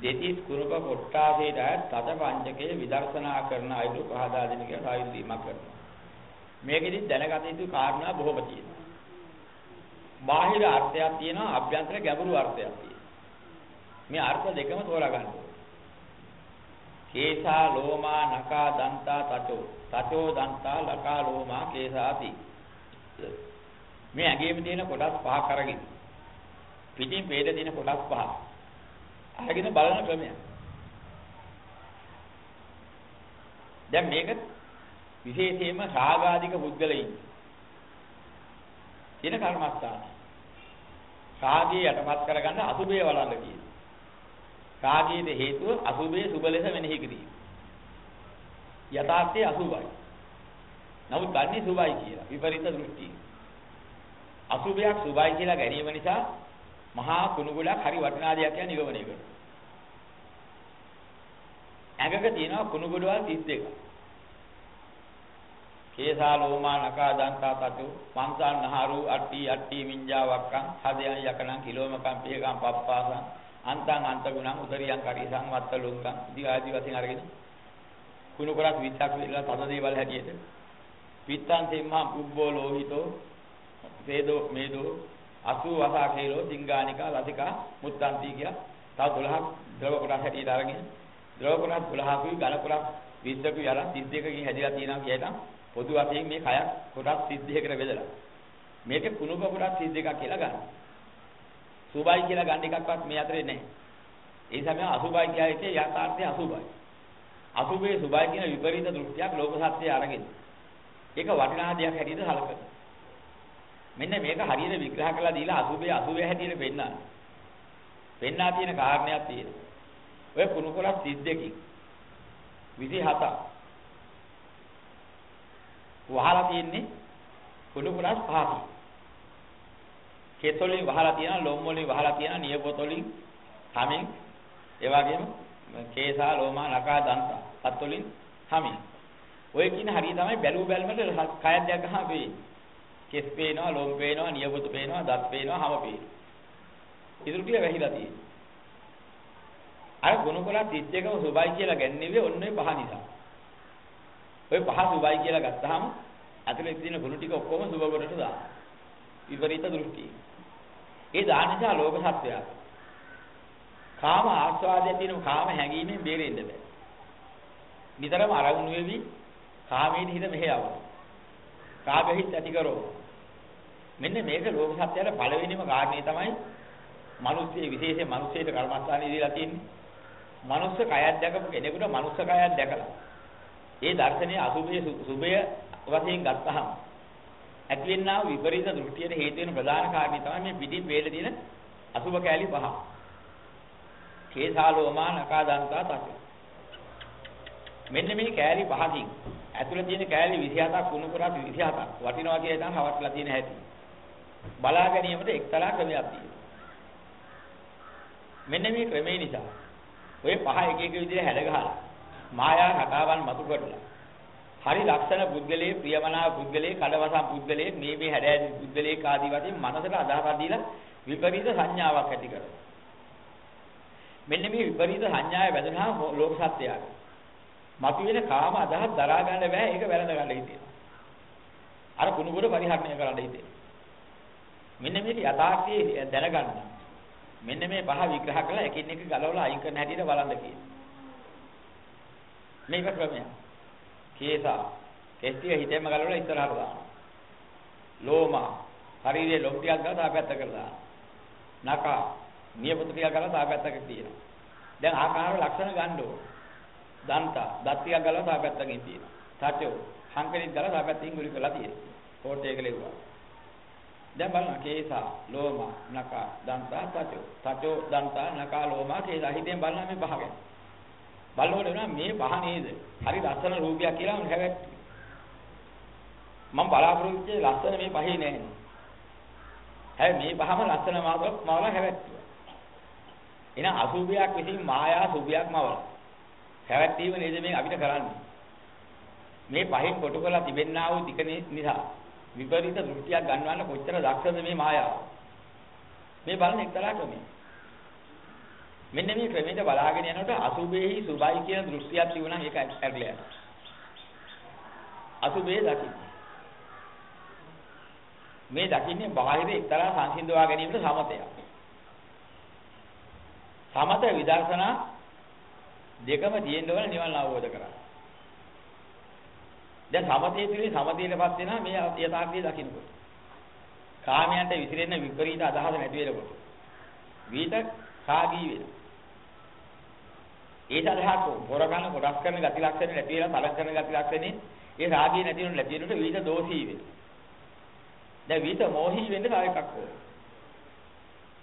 දෙතිස් කුරුක කොට්ටාසේට තත පංචකයේ විදර්ශනා කරන අයුරු පහදා දෙන කියලා සායුරු දීමක් කරනවා. මේකෙදි දැනගත යුතු කාරණා බොහොම තියෙනවා. බාහිර අර්ථයක් තියෙනවා අභ්‍යන්තර ගැඹුරු අර්ථයක් තියෙනවා. මේ අර්ථ දෙකම තෝරා ගන්න ඕනේ. කේසා ලෝමා නකා දන්තා තචෝ තචෝ දන්තා ලකා ලෝමා කේසාති මේ ඇඟේම තියෙන කොටස් පහක් අරගෙන පිටින් වේද තියෙන කොටස් පහ අරගෙන බලන ක්‍රමයක්. දැන් මේක විශේෂයෙන්ම රාගාධික පුද්ගලයින් කියන කර්මස්ථාන රාගය යටපත් කරගන්න අසුබේ වලල්ල කියන. රාගයේ හේතුව අසුබේ සුබ ලෙස මෙනෙහි කිරීම. යථාර්ථයේ අසුබයි නමුත් ගන්නේ සුබයි කියලා විපරීත දෘෂ්ටිය අසුබයක් සුබයි කියලා ගැනීම නිසා මහා කුණු ගොඩක් හරි වටිනා දෙයක් කියලා නිගමනය කරනවා. ඇඟක තියෙනවා කුණු ගොඩවල් 32ක්. කේසා ලෝමා නකා දන්තා තතු මංසාන් නහරු අට්ටි අට්ටි මිංජා වක්කං හදයන් යකණං කිලෝමකම් පියකම් පප්පාසං අන්තං අන්ත ගුණං උදරියං කරිසං වත්ත ලුංකං ඉදි ආදි වශයෙන් අරගෙන කුණු කරක් 20ක් විතර තද දේවල් හැටියට පිත්තං තෙම්මා පුබ්බෝ ලෝහිතෝ වේදෝ මේදෝ 80 වසාකේලෝ සිංගානිකා ලතිකා මුත්තන්ති කිය තව 12ක් ද්‍රව කොටස් හැටියට අරගෙන ද්‍රව කොටස් 12කුයි ඝන කොටස් 20කුයි අර 32කින් හැදිලා තියෙනවා කියලා පොදු වශයෙන් මේ කයක් කොටස් 32කට බෙදලා මේක කුණුක කොටස් 32ක් කියලා ගන්න. සුභයි කියලා ගන්න එකක්වත් මේ අතරේ නැහැ. ඒ සමය අසුභයි කියයිතේ යථාර්ථය අසුභයි. අසුභේ සුභයි කියන විපරීත දෘෂ්ටියක් ලෝක සත්‍යය අරගෙන. ඒක වටිනා දෙයක් හැටියට සැලකනවා. මෙන්න මේක හරියට විග්‍රහ කරලා දීලා අසුබේ අසුබේ හැටියට පෙන්නන්න. පෙන්නා තියෙන කාරණයක් තියෙනවා. ඔය කුණු කොලක් 32කින් 27ක් වහලා තියෙන්නේ කුණු කොලස් පහක්. කෙතොලින් වහලා තියෙනවා, ලොම් වලින් වහලා තියෙනවා, නියපොතලින්, හමින්, ඒ වගේම කේසා, ලෝමා, නකා, දන්තා, පත් වලින් හමින්. ඔය කියන හරිය තමයි බැලු බැලමට කයක් දැක් ගහම වෙන්නේ. කෙස් පේනවා, ලොම් පේනවා, නියපොතු පේනවා, දත් පේනවා, හම පේනවා. ඉතුරු ටික වැහිලා තියෙනවා. අර ගුණකොල 31ම සුබයි කියලා ගන්නේ ඔන්න ඔය පහ නිසා. ඔය පහ සුබයි කියලා ගත්තාම ඇතුලේ තියෙන ගුණ ටික ඔක්කොම සුබ කොටට දානවා. විපරීත දෘෂ්ටි. ඒ දාන නිසා ලෝක සත්‍යය. කාම ආස්වාදයේ තියෙන කාම හැඟීමෙන් බේරෙන්න බෑ. නිතරම අරමුණු වෙවි කාමයේ හිත මෙහෙයවනවා. රාගහිත ඇති කරෝ. මෙන්න මේක ලෝක සත්‍යයට පළවෙනිම කාරණේ තමයි මිනිස්සේ විශේෂයෙන් මිනිස්සෙට කර්මස්ථානෙ දීලා තියෙන්නේ. මනුස්ස කයක් දැකපු කෙනෙකුට මනුස්ස කයක් දැකලා ඒ දර්ශනයේ අසුභයේ සුභය වශයෙන් ගත්තහම ඇතිවෙනා විපරීත දෘෂ්ටියට හේතු වෙන ප්‍රධාන කාරණේ තමයි මේ පිටින් වේල දින අසුභ කැලි පහ. කේසාලෝමා නකා දන්තා තක. මෙන්න මේ කැලි පහකින් ඇතුළේ තියෙන කැලි 27ක් කුණු කරා 27ක් වටිනවා කියලා තමයි හවටලා තියෙන හැටි. බලා ගැනීමට එක්තරා ක්‍රමයක් තියෙනවා. මෙන්න මේ ක්‍රමේ නිසා ඔය පහ එක එක විදිහට හැඩ ගහලා මායා රටාවන් මතු කරලා හරි ලක්ෂණ පුද්ගලයේ ප්‍රියමනාප පුද්ගලයේ කඩවසම් පුද්ගලයේ මේ මේ හැඩ ඇති පුද්ගලයේ ආදී වශයෙන් මනසට අදහසක් දීලා විපරීත සංඥාවක් ඇති කරනවා. මෙන්න මේ විපරීත සංඥාවේ වැදුනහම ලෝක සත්‍යයක්. මතුවෙන කාම අදහස් දරා ගන්න බෑ ඒක වැළඳ ගන්න හිතෙනවා. අර කුණුගොඩ පරිහරණය කරන්න හිතෙනවා. මෙන්න මේක යථාර්ථයේ දැනගන්න. මෙන්න මේ පහ විග්‍රහ කරලා එකින් එක ගලවලා අයින් කරන හැටියට බලන්න කියනවා. මේක ක්‍රමයක්. කේසා කෙස්ටිය හිතෙම ගලවලා ඉස්සරහට දානවා. ලෝමා ශරීරයේ ලොම් ටිකක් ගාලා තාපැත්ත කරලා නකා නියපොතු ටිකක් ගාලා තාපැත්තක තියෙනවා. දැන් ආකාර ලක්ෂණ ගන්න ඕන. දන්තා දත් ටිකක් ගාලා තාපැත්තකින් තියෙනවා. තටෝ හංකලින් ගාලා තාපැත්තකින් ගුලි කරලා තියෙනවා. කෝට් එක ලෙව්වා. දැන් බලන්න කේසා ලෝමා නකා දන්තා තචෝ තචෝ දන්තා නකා ලෝමා කේසා හිතෙන් බලන්න මේ පහ ගැන. බලනකොට වෙනවා මේ පහ නේද? හරි ලස්සන රූපයක් කියලා මම හැවැට්ටි මම බලාපොරොත්තු වෙච්ච ලස්සන මේ පහේ නැහැ හැබැයි මේ පහම ලස්සන මාතෘක් මවලා හැවැට්ටුවා එහෙනම් අසුභයක් විසින් මායා සුභයක් මවලා හැවැට්ටීම නේද මේ අපිට කරන්නේ? මේ පහෙන් කොටු කරලා තිබෙන්නා වූ ටික නිසා විපරීත දෘෂ්ටියක් ගන්නවන්න කොච්චර දක්ෂද මේ මායාව. මේ බලන එක්තරා ක්‍රමයක්. මෙන්න මේ ක්‍රමයට බලාගෙන යනකොට අසුභේහි සුභයි කියන දෘෂ්ටියක් තිබුණා ඒක ඇරලා යනවා. අසුභේ දකින්න. මේ දකින්නේ බාහිර එක්තරා සංසිඳවා ගැනීමට සමතයක්. සමත විදර්ශනා දෙකම තියෙන්න ඕන නිවන අවබෝධ කරගන්න. දැන් සමතේ තුලින් සමතේටපත් වෙනවා මේ යථාර්ථය දකින්නකොට. කාමයන්ට විසිරෙන්න විපරීත අදහස නැති වෙනකොට. විිත කාගී වෙනවා. ඒ සඳහා හොරගන්න කොටස් කරන ගති ලක්ෂණ නැති වෙලා තල කරන ගති ලක්ෂණේ ඒ රාගී නැති වෙන නැති වෙනකොට විිත දෝෂී වෙනවා. දැන් විිත මොහි වෙන්න තව එකක් ඕන.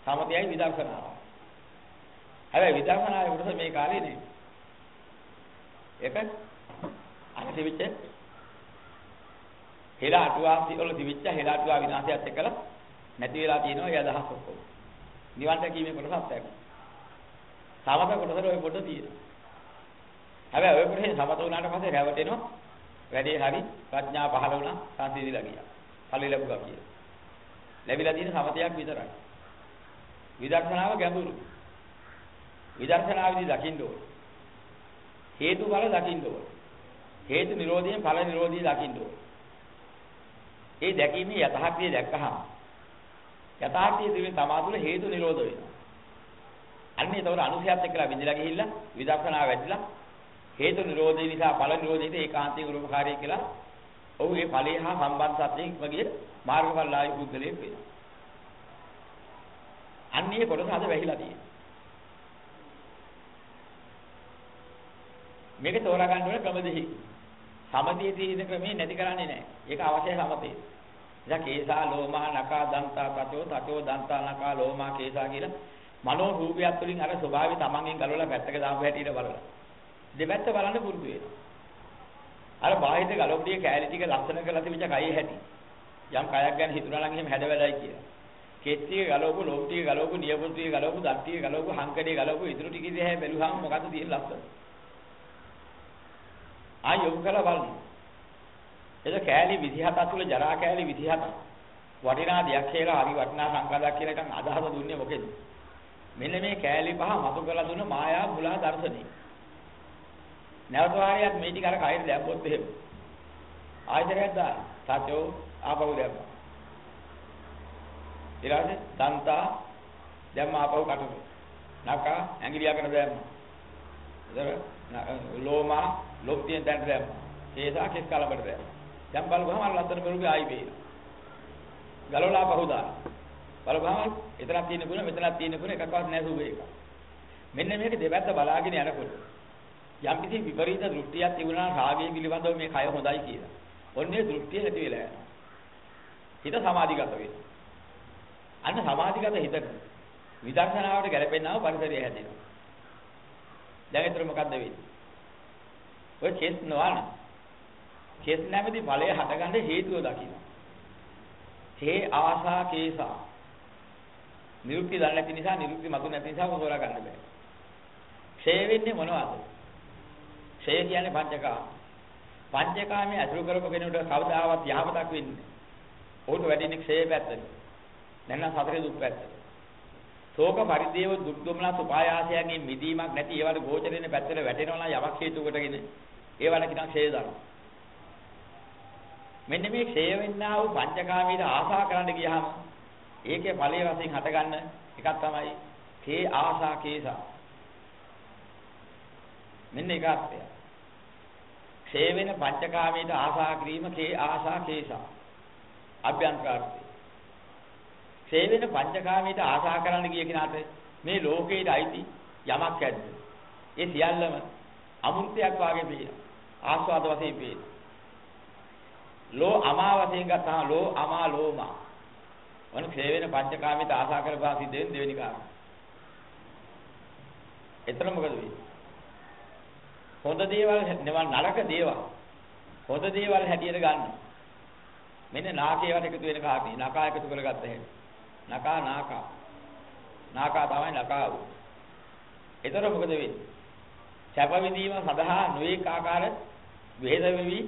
සමතයයි විදර්ශනාව. හැබැයි විදර්ශනාවේ කොටස මේ කාලේ නේ. ඒක අනිතිවිච්ච හෙලා අටුවා වල තිබිච්ච හෙලා අටුවා විනාශයත් එක්කලා නැති වෙලා තියෙනවා ඒ අදහස් ඔක්කොම. නිවන් දැකීමේ කොටසක් නැහැ. සමත කොටසට ඔය පොඩ තියෙනවා. හැබැයි ඔය කොටසේ සමත වුණාට පස්සේ රැවටෙනවා. වැඩේ හරි ප්‍රඥා පහළ වුණා සංසිඳිලා ගියා. ඵලෙ ලැබුවා කියලා. ලැබිලා තියෙන සමතයක් විතරයි. විදර්ශනාව ගැඹුරු. විදර්ශනාවේදී දකින්න ඕනේ. හේතු බල දකින්න ඕනේ. හේතු නිරෝධයෙන් ඵල නිරෝධය දකින්න ඕනේ. ඒ දැකීමේ යථාර්ථය දැක්කහම යථාර්ථයේ තිබෙන තමා තුළ හේතු නිරෝධ වෙනවා. අන්න ඒතකොට අනුසයත් එක්කලා විඳලා ගිහිල්ලා විදර්ශනා වැඩිලා හේතු නිරෝධය නිසා ඵල නිරෝධයට ඒකාන්තයෙන් උරුමකාරී කියලා ඔහු ඒ ඵලයේ හා සම්බන්ධ සත්‍යයෙන් වගේ මාර්ගඵලලායි බුද්ධලේ වෙනවා. අන්නේ කොටස අද වැහිලා තියෙනවා. මේක තෝරා ගන්න ඕනේ ක්‍රම දෙකකින්. සමතේ තියෙන ක්‍රමේ නැති කරන්නේ නැහැ. ඒක අවශ්‍ය සමතේ. ඉතින් කේසා ලෝමා නකා දන්තා තතෝ තතෝ දන්තා නකා ලෝමා කේසා කියලා මනෝ රූපයත් වලින් අර ස්වභාවය තමන්ගෙන් ගලවලා පැත්තක දාපු හැටියට බලලා. දෙපැත්ත බලන්න පුරුදු වෙනවා. අර බාහිර ගලොප්පිය කෑලි ටික ලස්සන කරලා තිබිච්ච කයි හැටි. යම් කයක් ගැන හිතුණා නම් එහෙම හැඩවැලයි කියලා. කෙත්තිය ගලවපු ලොම් ටික ගලවපු නියපොතු ටික ගලවපු දත් ටික ගලවපු හංකඩේ ගලවපු ඉතුරු ටික දිහා බැලුවාම මොකද්ද තියෙන ලස්සන? ආ යොමු කරලා බලන්න. ඒක කෑලි 27 තුල ජරා කෑලි 27. වටිනා දෙයක් කියලා හරි වටිනා සංකල්පයක් කියලා එකක් අදහස දුන්නේ මොකෙද? මෙන්න මේ කෑලි පහ මතු කරලා දුන්න මායා මුලා දර්ශනේ. නැවත වාරයක් මේ ටික අර කයින් දැම්මොත් එහෙම. ආයතරයක් දාන්න. සත්‍යෝ ආපහු දැම්මා. ඊළඟට දන්තා දැම්ම ආපහු කටුක. නකා ඇඟිලියකට දැම්මා. ඉතින් ලෝමා ලොප්තියෙන් දැන්ට දැම්මා. කේසා කෙස් කලබට දැම්මා. දැන් බලපුවම අර ලස්සන මෙරුගේ ආයි වේන. ගලවලා පහු දාන. බලපුවම එතනක් තියෙන ගුණ මෙතනක් තියෙන ගුණ එකක්වත් නැහැ සුබේ එක. මෙන්න මේක දෙපැත්ත බලාගෙන යනකොට යම් කිසි විපරීත දෘෂ්ටියක් තිබුණා රාගය පිළිබඳව මේ කය හොඳයි කියලා. ඔන්නේ දෘෂ්ටිය නැති වෙලා යනවා. හිත සමාධිගත වෙනවා. අන්න සමාධිගත හිතට විදර්ශනාවට ගැලපෙන්නව පරිසරය හැදෙනවා. දැන් ඒතර මොකද්ද වෙන්නේ? ඔය කෙස් නොවන කෙස් නැමැති ඵලය හටගන්න හේතුව දකින්න. හේ ආසා කේසා. නිරුක්ති දන්නේ නැති නිසා නිරුක්ති මතු නැති නිසා හොදලා ගන්න බෑ. ක්ෂය වෙන්නේ මොනවද? ක්ෂය කියන්නේ පංචකාම. පංචකාමයේ අතුරු කරපු කෙනෙකුට කවදාවත් යහපතක් වෙන්නේ නැහැ. උන්ට වැඩින්නේ ක්ෂය පැත්තට. නැත්නම් සතරේ දුක් පැත්තට. ශෝක පරිදේව දුක් දුමනස් උපායාසයන්ගෙන් මිදීමක් නැති ඒවට ගෝචර වෙන පැත්තට වැටෙනවා නම් යමක් හේතු කොටගෙන ඒවට කියනවා ක්ෂය ධර්ම. මෙන්න මේ ක්ෂය වෙන්නා වූ පංචකාමීට ආසා කරන්න ගියහම ඒකේ ඵලයේ වශයෙන් හටගන්න එකක් තමයි කේ ආසා කේසා. මෙන්න ඒක අර්ථය. ක්ෂය වෙන පංචකාමීට ආසා කිරීම කේ ආසා කේසා. අභ්‍යන්තරාර්ථය. ක්ෂය වෙන පංචකාමීට ආසා කරන්න ගිය කෙනාට මේ ලෝකේට අයිති යමක් ඇද්ද? ඒ සියල්ලම අමෘතයක් වාගේ පේනවා. ආස්වාද වශයෙන් පේනවා. ලෝ අමා වශයෙන් ගත්තාම ලෝ අමා ලෝමා. වන ක්ෂය වෙන පංචකාමීට ආසා කරපා සිද්ධ වෙන දෙවෙනි කාරණා. එතන මොකද වෙන්නේ? හොඳ දේවල් නෙවන් නරක දේවල්. හොඳ දේවල් හැටියට ගන්න. මෙන්න නාකේවට එකතු වෙන කාරණේ. නකා එකතු කරගත්ත හැටි. නකා නාකා. නාකා තමයි නකාව. එතකොට මොකද වෙන්නේ? සැප විඳීම සඳහා නොඑක ආකාර වේද වෙවි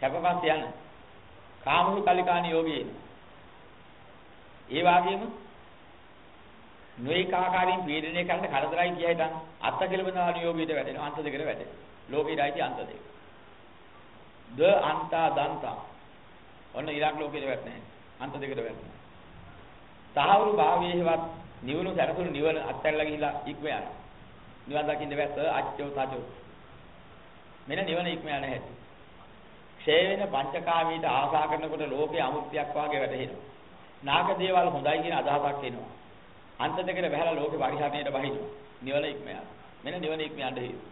සැපපත් යන කාමහු කලිකාණ යෝගී. ඒ වගේම නොඑක ආකාරයෙන් පීඩනය කරන්න කරදරයි කිය හිටන් අත්ත කෙලබනා නියෝගීට වැටෙනවා අන්ත දෙකට වැටෙනවා. ලෝකෙයියි අන්ත දෙක. ද අන්තා දන්තා. ඔන්න ඊළඟ ලෝකෙට වැටෙන්නේ. අන්ත දෙකට වැටෙනවා. සාහවරු භාවයේවත් නිවන සැරසුණු නිවන අත්හැරලා ගිහිලා ඉක්ම යනවා. නිවන් දකින්න වැස්ස අච්චෝ තජෝ. මෙන්න නිවන ඉක්ම යන හැටි. ක්ෂය වෙන පංචකාමීට ආසා කරනකොට ලෝකේ අමුත්‍යක් වාගේ වැටහෙනවා. නාග දේවල් හොඳයි කියන අදහසක් එනවා. අන්ත දෙකට බහැලා ලෝකේ පරිහරණයට බහිනවා. නිවන ඉක්ම යනවා. මෙන්න නිවන ඉක්ම යන්න හේතු.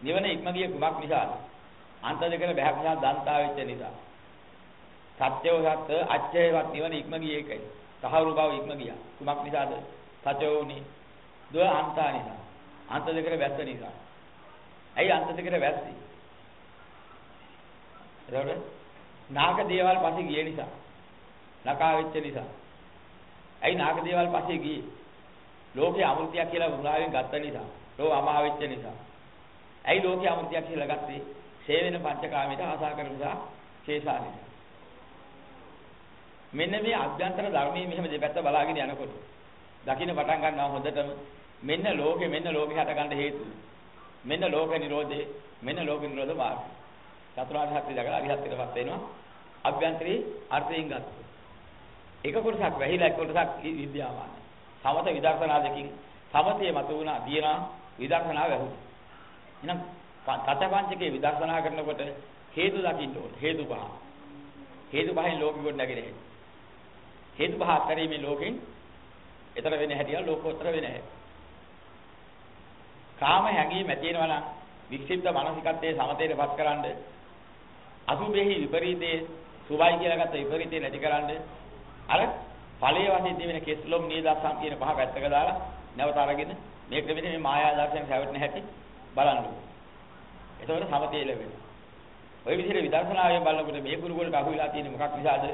නිවන ඉක්ම ගිය කුමක් නිසාද? අන්ත දෙකට බහැක් නිසා දන්තා වෙච්ච නිසා. සත්‍යව සත්‍ය අච්ඡේවත් නිවන ඉක්ම ගියේ ඒකයි. සහවුරු බව ඉක්ම ගියා. කුමක් නිසාද? සත්‍යෝ උනි. දුව අන්තා නිසා. අන්ත දෙකට වැස්ස නිසා. ඇයි අන්ත දෙකට වැස්සි? එතකොට නාග දේවල් පස්සේ ගිය නිසා. නකා වෙච්ච නිසා. ඇයි නාග දේවල් පස්සේ ගියේ? ලෝකේ අමෘතයක් කියලා මුලාවෙන් ගත්ත නිසා. ලෝක අමා වෙච්ච නිසා. ඇයි ලෝකේ අමෘතයක් කියලා ගත්තේ? ෂේ වෙන පංචකාමයට ආසා කරන නිසා ශේෂා නිසා. මෙන්න මේ අභ්‍යන්තර ධර්මයේ මෙහෙම දෙපැත්ත බලාගෙන යනකොට දකින්න පටන් ගන්නවා හොඳටම මෙන්න ලෝකෙ මෙන්න ලෝකෙ හට ගන්න හේතුව. මෙන්න ලෝක නිරෝධේ මෙන්න ලෝක නිරෝධ මාර්ගය. චතුරාර්ය සත්‍ය දකලා අරිහත්ත්වයටපත් වෙනවා. අභ්‍යන්තරේ අර්ථයෙන් ගත්තා. එක කොටසක් වැහිලා එක කොටසක් විද්‍යාමානයි. සමත විදර්ශනා දෙකින් සමතේ මත වුණා දිනා විදර්ශනා වැහුණා. එහෙනම් තතපංචකේ විදර්ශනා කරනකොට හේතු දකින්න ඕනේ. හේතු පහ. හේතු පහෙන් ලෝකෙ කොට නැගෙන්නේ. හේතු පහ අතරීමේ ලෝකෙන් ඊතර වෙන්නේ හැටිය ලෝකෝත්තර වෙන්නේ නැහැ. කාම හැඟීම් ඇති වෙනවා නම් වික්ෂිප්ත මානසිකත්වයේ සමතේටපත් කරන්න අසුභෙහි විපරීතේ සුභයි කියලා ගත්ත විපරීතේ නැතිකරන්න අර ඵලයේ වශයෙන් දෙවෙන කෙස්ලොම් නීදාසම් කියන පහ පැත්තක දාලා නැවත අරගෙන මේක මෙන්න මේ මායා දර්ශනයෙන් හැවටෙන හැටි බලන්න ඕනේ. එතකොට සමතේ ලැබෙනවා. ওই විදිහට විදර්ශනාවෙන් බලනකොට මේ ගුරුගලට අහු වෙලා තියෙන්නේ මොකක් නිසාද?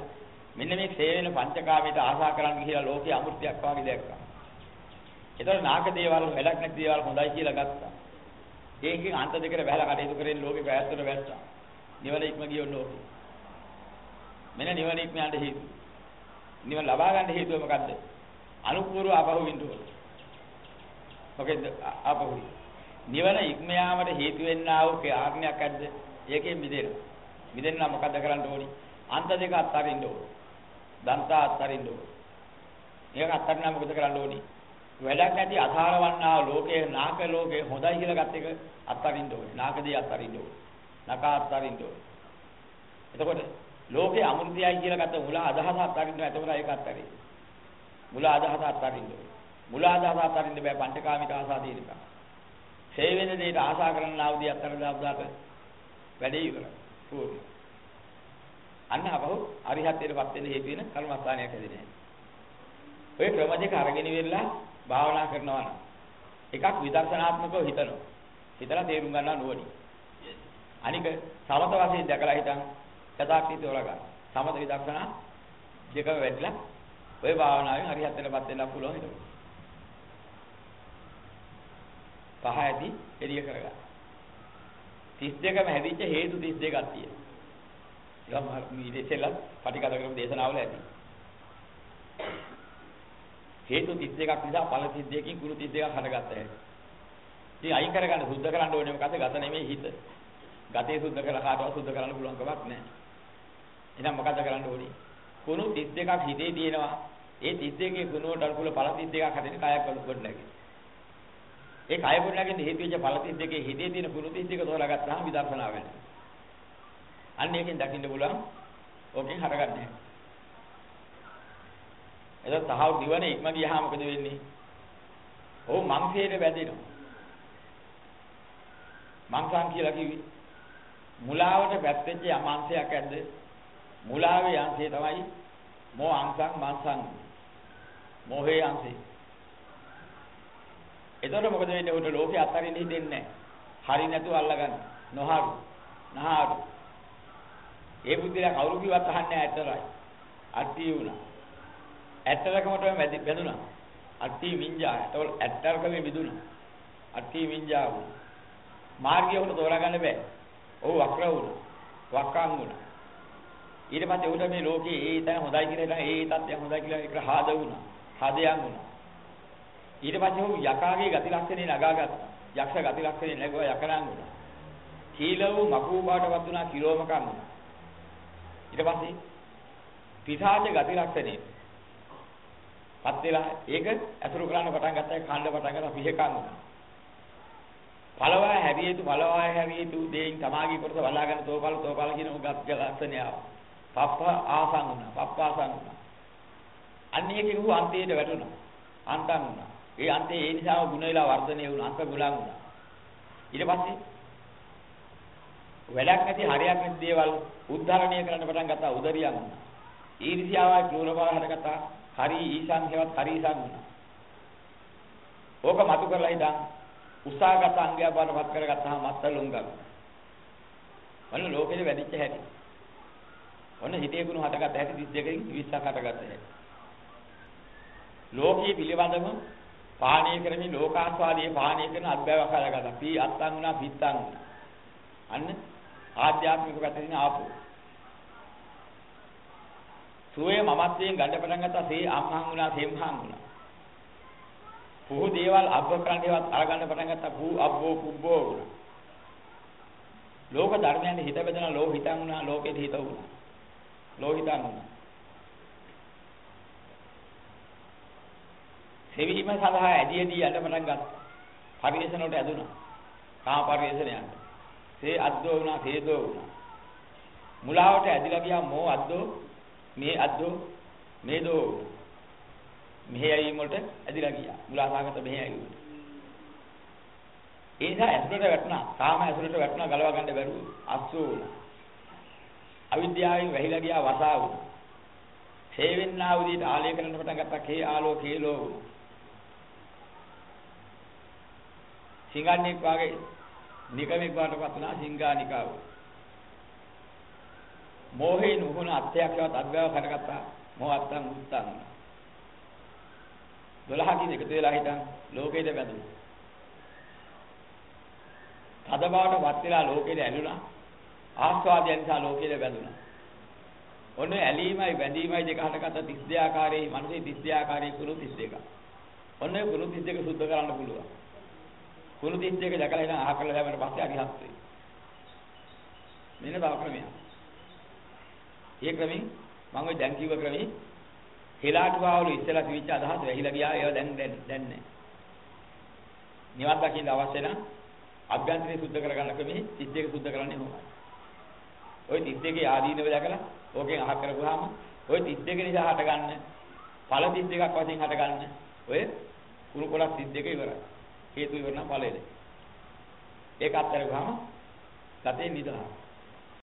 මෙන්න මේ ක්ෂය වෙන පංචකාමයට ආශා කරන්න ගිහිලා ලෝකේ අමෘතයක් වාගේ දැක්කා. එතකොට නාග දේවල් වැඩක් නැති දේවල් හොඳයි කියලා ගත්තා. ඒකෙන් අන්ත දෙකට බහැලා කටයුතු කරගෙන ලෝකේ පැවැත්මට වැස්සා. නිවන ඉක්ම ගියෝ ලෝකේ. මෙන්න නිවන ඉක්ම යන්න හේතු. නිවන ලබා ගන්න හේතුව මොකද්ද? අනුපූර්ව අපහු බිඳුව. මොකෙන්ද අපහු? නිවන ඉක්ම යාමට හේතු වෙන්නා වූ කාරණයක් ඇද්ද? ඒකෙන් මිදෙන්න. මිදෙන්න නම් මොකද්ද කරන්න ඕනි? අන්ත දෙක අත්තරින්න ඕනි. දන්තා අත්තරින්න ඕනි. ඒක අත්තරිනා මොකද කරන්න ඕනි? වැඩක් නැති අසාරවන්නා ලෝකේ නාක ලෝකේ හොඳයි කියලා ගත් එක අත්තරින්න ඕනේ. නාකදී අත්තරින්න ඕනේ. නකා අත්තරින්න ඕනේ. එතකොට ලෝකේ අමෘතයයි කියලා ගත්ත මුල අදහස අත්තරින්න එතකොට ඒක අත්තරින්න. මුල අදහස අත්තරින්න ඕනේ. මුල අදහස අත්තරින්න බෑ පංචකාමික ආසාදී නිසා. ඡේ වෙන දෙයට ආසා කරන්න ආවදී අත්තර දාපුදාට වැඩේ ඉවරයි. ඕනේ. අන්න අපහු අරිහත්ත්වයටපත් වෙන්න හේතු වෙන කර්මස්ථානයක් හැදෙන්නේ. ඔය ක්‍රම දෙක අරගෙන ඉවරලා භාවනා කරනවා නම් එකක් විදර්ශනාත්මකව හිතනවා. හිතලා තේරුම් ගන්නවා නුවණින්. අනික සමත වශයෙන් දැකලා හිතන් යථාර්ථය තෝරගන්න. සමත විදර්ශනා දෙකම වැඩිලා ඔය භාවනාවෙන් හරියටටපත් වෙන්න පුළුවන් හිතමු. පහ ඇති එළිය කරගන්න. 32ම හැදිච්ච හේතු 32ක් තියෙනවා. ඒවා ඊට ඉස්සෙල්ලා පටිගත කරපු දේශනාවල ඇති. හේතු 31ක් නිසා ඵල 32කින් ගුරු 32ක් හටගත්තා හැටි. ඉතින් අයින් කරගන්න සුද්ධ කරන්න ඕනේ මොකද? ගත නෙමෙයි හිත. ගතේ සුද්ධ කරලා කාටවත් සුද්ධ කරන්න පුළුවන් කමක් නැහැ. එහෙනම් මොකද කරන්න ඕනේ? කුණු 32ක් හිතේ තියෙනවා. ඒ 32කේ කුණු වලට අනුකූල ඵල 32ක් හදෙන කායක් වලට නැගී. ඒ කාය කොට නැගෙන්නේ හේතු වෙච්ච ඵල 32කේ හිතේ තියෙන කුණු 32 තෝරාගත්තාම විදර්ශනා වෙනවා. අන්න ඒකෙන් දකින්න පුළුවන්. ඕකෙන් හරගන්නේ. එතකොට තහවුරු නිවන ඉක්ම ගියාම මොකද වෙන්නේ? ඔව් මංසයට වැදෙනවා. මංසන් කියලා කිව්වේ මුලාවට පැත්තෙච්ච යමංශයක් ඇද්ද? මුලාවේ අංශය තමයි මෝ අංශං මංසං. මොහේ අංශය. එතකොට මොකද වෙන්නේ? උන්ට ලෝකේ අත්තරින්න හිතෙන්නේ නැහැ. හරි නැතුව අල්ලගන්න. නොහරු. නහරු. ඒ බුද්ධිලා කවුරු කිව්වත් අහන්නේ ඇත්තරයි. අට්ටි වුණා. ඇත්තරකමටම බැඳුණා. අට්ටි මිංජා. ඒතකොට ඇත්තරකමේ මිදුණා. අට්ටි මිංජා වුණා. මාර්ගය උට තෝරා ගන්න බෑ. ඔව් වක්‍ර වුණා. වක්කාන් වුණා. ඊට පස්සේ උට මේ ලෝකේ ඒ තැන හොඳයි කියලා හිතන ඒ තත්ත්වය හොඳයි කියලා එක හාද වුණා. හදයන් වුණා. ඊට පස්සේ ඔහු යකාගේ ගති ලක්ෂණේ නගාගත්තා. යක්ෂ ගති ලක්ෂණේ නැගුවා යකරන් වුණා. කීලව මකූ බාටවත් වුණා කිලෝමකම් වුණා. ඊට පස්සේ පිසාච ගති ලක්ෂණේ පත් වෙලා ඒක අතුරු කරන්න පටන් ගත්තා කණ්ඩ පටන් ගත්තා පිහකම් වුණා. පළවා හැවිය යුතු පළවා හැවිය යුතු දෙයින් තමාගේ කොටස බලාගෙන තෝපල තෝපල කියන උගත් ලක්ෂණය ආවා. පප්ප ආසන් වුණා. පප්ප ආසන් වුණා. අන්න ඒකේ උ අන්තයට වැටුණා. අන්තම් වුණා. ඒ අන්තේ ඒ නිසාම ගුණ වෙලා වර්ධනය වුණා. අංක ගුලන් වුණා. ඊට පස්සේ වැඩක් නැති හරියක් නැති දේවල් උද්ධාරණය කරන්න පටන් ගත්තා උදරියන් වුණා. ඊර්ෂ්‍යාවයි ක්‍රෝධභාව හටගත්තා. හරි ඊසන් හේවත් හරි ඊසන් වුණා. ඕක මතු කරලා ඉඳන් උසාගත අංගය බවටපත් කරගත්තාම මත්තලුංගම්. ඔන්න ලෝකෙට වැඩිච්ච හැටි. ඔන්න හිතේ ගුණ හටගත්ත හැටි 32කින් 20ක් හටගත්ත හැටි. ලෝකයේ පිළිබඳව පාණය කරමින් ලෝකාස්වාදයේ පාණය කරන අත්බෑවක් හදාගත්තා. පී අත්තන් වුණා පිත්තන් වුණා. අන්න ආධ්‍යාත්මික පැත්තකින් ආපු. සුවේ මමත්වයෙන් ගන්න පටන් ගත්තා සේ අම්හන් වුණා සෙම්හන් වුණා. පුහු දේවල් අබ්බ කරන් දේවල් අරගන්න පටන් ගත්තා පුහු අබ්බෝ කුබ්බෝ වුණා. ලෝක ධර්මයන් හිත බෙදලා ලෝ හිතන් වුණා ලෝකෙට හිත වුණා. ලෝ හිතන් වුණා. සෙවිහිම සඳහා ඇදී ඇදී යන්න පටන් ගත්තා. පරිේශන වලට ඇදුණා. කාම පරිේශනයන්ට. සේ අද්දෝ වුණා, තේදෝ වුණා. මුලාවට ඇදිලා ගියා මෝ අද්දෝ, මේ අද්දෝ, මේදෝ වුණා. මෙහෙ ඇවීම වලට ඇදිලා ගියා. මුලාසහගත මෙහෙ ඇවීම. ඒ නිසා ඇසුරට වැටුණා. කාම ඇසුරට වැටුණා ගලව ගන්න බැරුව. අස්සෝ වුණා. අවිද්‍යාවෙන් වැහිලා ගියා වසා වුණා. හේවෙන්නා උදේට ආලය කරන්න පටන් ගත්තා. කේ ආලෝ කේලෝ වුණා. සිංගන්නේක් වාගේ නිකමෙක් වාටපත් වුණා සිංගානිකාව. මෝහයෙන් උහුණ අත්‍යක්ෂවත් අද්භව කරගත්තා. මොහත්තන් උත්තන්. 12කින් එකතු වෙලා හිටන් ලෝකෙට වැදුණා. තද බවට වත් වෙලා ලෝකෙට ඇලුනා. ආස්වාදයන් නිසා ලෝකෙට වැදුණා. ඔන්න ඇලීමයි බැඳීමයි දෙක හටගත්ත 32 ආකාරයේ මනසේ 32 ආකාරයේ කුණු 32ක්. ඔන්න කුණු 32 සුද්ධ කරන්න පුළුවන්. කුණු 32 දැකලා ඉතින් අහ කළා දැම්මට පස්සේ අරිහත් වෙයි. මෙන්න තව ක්‍රමයක්. මේ ක්‍රමෙන් මම ඔය දැන් කිව්ව ක්‍රමෙන් හෙලාටුවාවල ඉස්සලා කිවිච්ච අදහස් වැහිලා ගියා ඒවා දැන් දැන් දැන් නැහැ. නිවන් දකින්න අවශ්‍ය නම් අභ්‍යන්තරේ සුද්ධ කරගන්න ක්‍රමෙ 32 සුද්ධ කරන්නේ කොහොමද? ওই 32 ආදීනව දැකලා ඕකෙන් අහ කරපුවාම ওই 32 නිසා හටගන්න ඵල 32ක් වශයෙන් හටගන්න ඔය කුණු කොටස් 32 ඉවරයි. හේතු ඉවර නම් ඵලෙද. ඒක අත්හැරගුවාම ගතේ නිදහස.